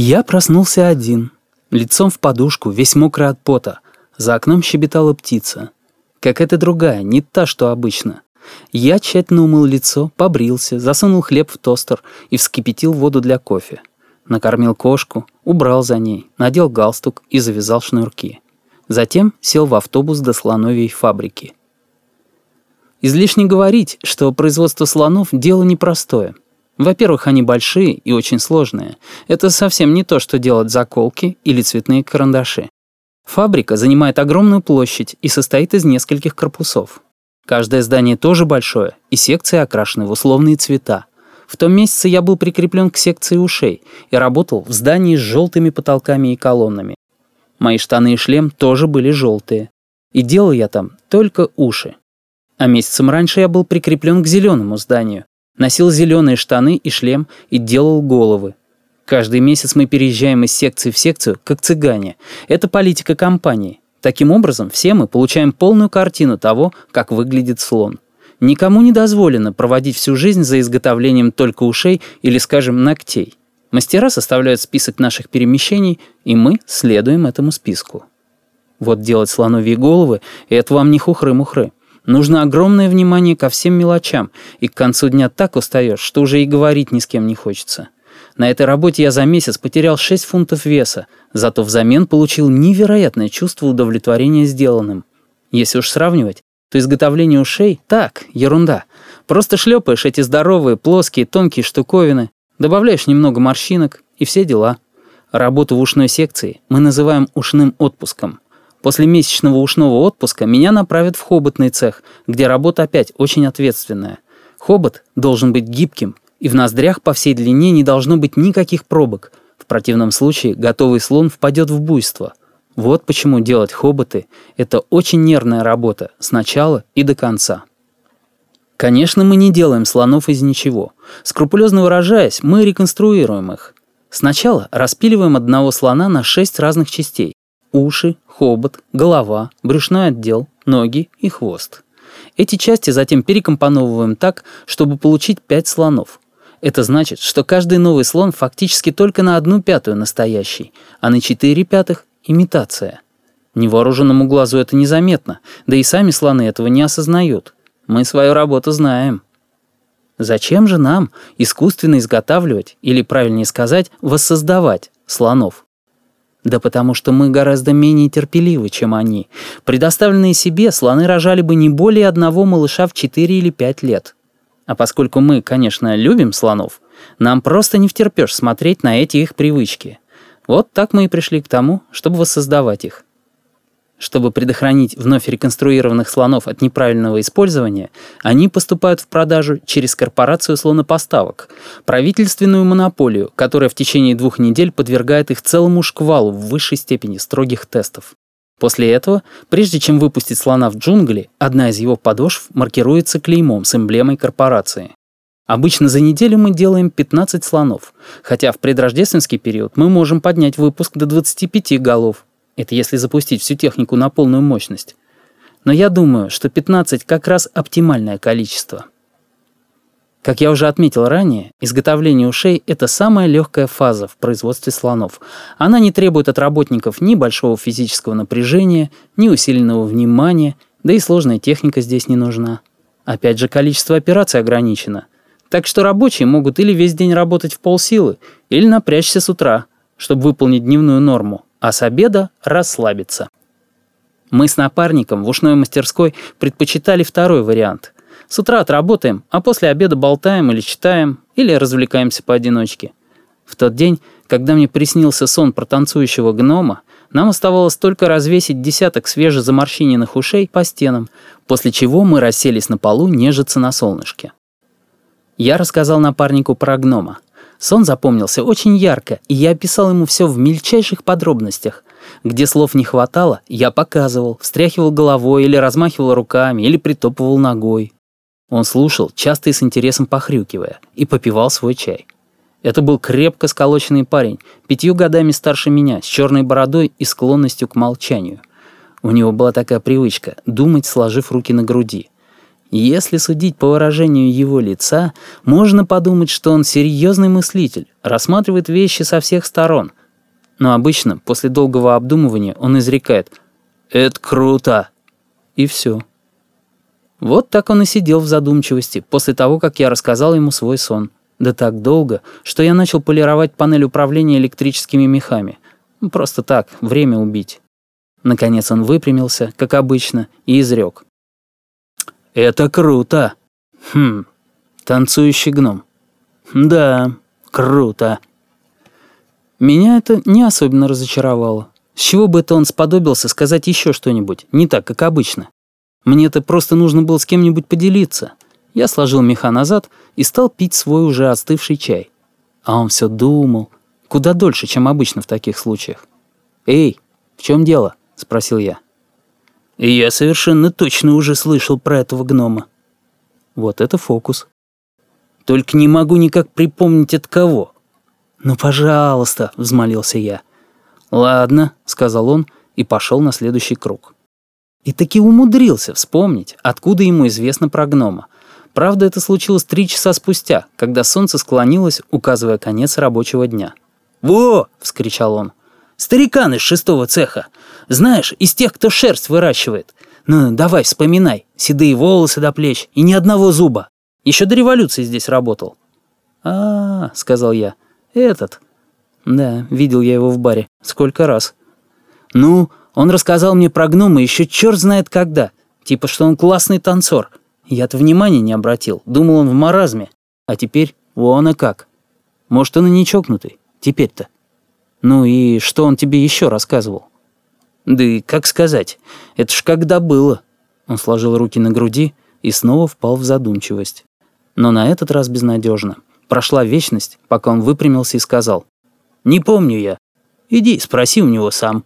Я проснулся один, лицом в подушку, весь мокрый от пота. За окном щебетала птица. Какая-то другая, не та, что обычно. Я тщательно умыл лицо, побрился, засунул хлеб в тостер и вскипятил воду для кофе. Накормил кошку, убрал за ней, надел галстук и завязал шнурки. Затем сел в автобус до слоновьей фабрики. Излишне говорить, что производство слонов – дело непростое – во-первых, они большие и очень сложные. Это совсем не то, что делать заколки или цветные карандаши. Фабрика занимает огромную площадь и состоит из нескольких корпусов. Каждое здание тоже большое, и секции окрашены в условные цвета. В том месяце я был прикреплен к секции ушей и работал в здании с желтыми потолками и колоннами. Мои штаны и шлем тоже были желтые. И делал я там только уши. А месяцем раньше я был прикреплен к зеленому зданию, Носил зеленые штаны и шлем и делал головы. Каждый месяц мы переезжаем из секции в секцию, как цыгане. Это политика компании. Таким образом, все мы получаем полную картину того, как выглядит слон. Никому не дозволено проводить всю жизнь за изготовлением только ушей или, скажем, ногтей. Мастера составляют список наших перемещений, и мы следуем этому списку. Вот делать слоновьи головы — это вам не хухры-мухры. Нужно огромное внимание ко всем мелочам, и к концу дня так устаешь, что уже и говорить ни с кем не хочется. На этой работе я за месяц потерял 6 фунтов веса, зато взамен получил невероятное чувство удовлетворения сделанным. Если уж сравнивать, то изготовление ушей – так, ерунда. Просто шлепаешь эти здоровые, плоские, тонкие штуковины, добавляешь немного морщинок и все дела. Работу в ушной секции мы называем ушным отпуском – После месячного ушного отпуска меня направят в хоботный цех, где работа опять очень ответственная. Хобот должен быть гибким, и в ноздрях по всей длине не должно быть никаких пробок. В противном случае готовый слон впадет в буйство. Вот почему делать хоботы – это очень нервная работа с начала и до конца. Конечно, мы не делаем слонов из ничего. Скрупулезно выражаясь, мы реконструируем их. Сначала распиливаем одного слона на шесть разных частей, уши, хобот, голова, брюшной отдел, ноги и хвост. Эти части затем перекомпоновываем так, чтобы получить пять слонов. Это значит, что каждый новый слон фактически только на одну пятую настоящий, а на четыре пятых – имитация. Невооруженному глазу это незаметно, да и сами слоны этого не осознают. Мы свою работу знаем. Зачем же нам искусственно изготавливать, или правильнее сказать, воссоздавать слонов? Да потому что мы гораздо менее терпеливы, чем они. Предоставленные себе, слоны рожали бы не более одного малыша в 4 или 5 лет. А поскольку мы, конечно, любим слонов, нам просто не втерпешь смотреть на эти их привычки. Вот так мы и пришли к тому, чтобы воссоздавать их. Чтобы предохранить вновь реконструированных слонов от неправильного использования, они поступают в продажу через корпорацию слонопоставок, правительственную монополию, которая в течение двух недель подвергает их целому шквалу в высшей степени строгих тестов. После этого, прежде чем выпустить слона в джунгли, одна из его подошв маркируется клеймом с эмблемой корпорации. Обычно за неделю мы делаем 15 слонов, хотя в предрождественский период мы можем поднять выпуск до 25 голов. Это если запустить всю технику на полную мощность. Но я думаю, что 15 как раз оптимальное количество. Как я уже отметил ранее, изготовление ушей – это самая легкая фаза в производстве слонов. Она не требует от работников ни большого физического напряжения, ни усиленного внимания, да и сложная техника здесь не нужна. Опять же, количество операций ограничено. Так что рабочие могут или весь день работать в полсилы, или напрячься с утра, чтобы выполнить дневную норму а с обеда расслабиться. Мы с напарником в ушной мастерской предпочитали второй вариант. С утра отработаем, а после обеда болтаем или читаем, или развлекаемся поодиночке. В тот день, когда мне приснился сон про танцующего гнома, нам оставалось только развесить десяток свежезаморщиненных ушей по стенам, после чего мы расселись на полу нежиться на солнышке. Я рассказал напарнику про гнома. Сон запомнился очень ярко, и я описал ему все в мельчайших подробностях. Где слов не хватало, я показывал, встряхивал головой или размахивал руками, или притопывал ногой. Он слушал, часто и с интересом похрюкивая, и попивал свой чай. Это был крепко сколоченный парень, пятью годами старше меня, с черной бородой и склонностью к молчанию. У него была такая привычка — думать, сложив руки на груди. Если судить по выражению его лица, можно подумать, что он серьезный мыслитель, рассматривает вещи со всех сторон. Но обычно, после долгого обдумывания, он изрекает «Это круто!» И все. Вот так он и сидел в задумчивости, после того, как я рассказал ему свой сон. Да так долго, что я начал полировать панель управления электрическими мехами. Просто так, время убить. Наконец он выпрямился, как обычно, и изрек. «Это круто!» «Хм, танцующий гном». «Да, круто». Меня это не особенно разочаровало. С чего бы это он сподобился сказать еще что-нибудь, не так, как обычно? Мне-то просто нужно было с кем-нибудь поделиться. Я сложил меха назад и стал пить свой уже остывший чай. А он все думал, куда дольше, чем обычно в таких случаях. «Эй, в чем дело?» — спросил я. Я совершенно точно уже слышал про этого гнома. Вот это фокус. Только не могу никак припомнить от кого. «Ну, пожалуйста», — взмолился я. «Ладно», — сказал он и пошел на следующий круг. И таки умудрился вспомнить, откуда ему известно про гнома. Правда, это случилось три часа спустя, когда солнце склонилось, указывая конец рабочего дня. «Во!» — вскричал он. Старикан из шестого цеха. Знаешь, из тех, кто шерсть выращивает. Ну, давай, вспоминай. Седые волосы до плеч и ни одного зуба. Еще до революции здесь работал. а, -а, -а сказал я. «Этот». Да, видел я его в баре. Сколько раз. Ну, он рассказал мне про гнома еще черт знает когда. Типа, что он классный танцор. Я-то внимания не обратил. Думал, он в маразме. А теперь вон и как. Может, он и не чокнутый. Теперь-то. Ну и что он тебе еще рассказывал? Да и как сказать, это ж когда было. Он сложил руки на груди и снова впал в задумчивость. Но на этот раз безнадежно. Прошла вечность, пока он выпрямился и сказал. «Не помню я. Иди, спроси у него сам».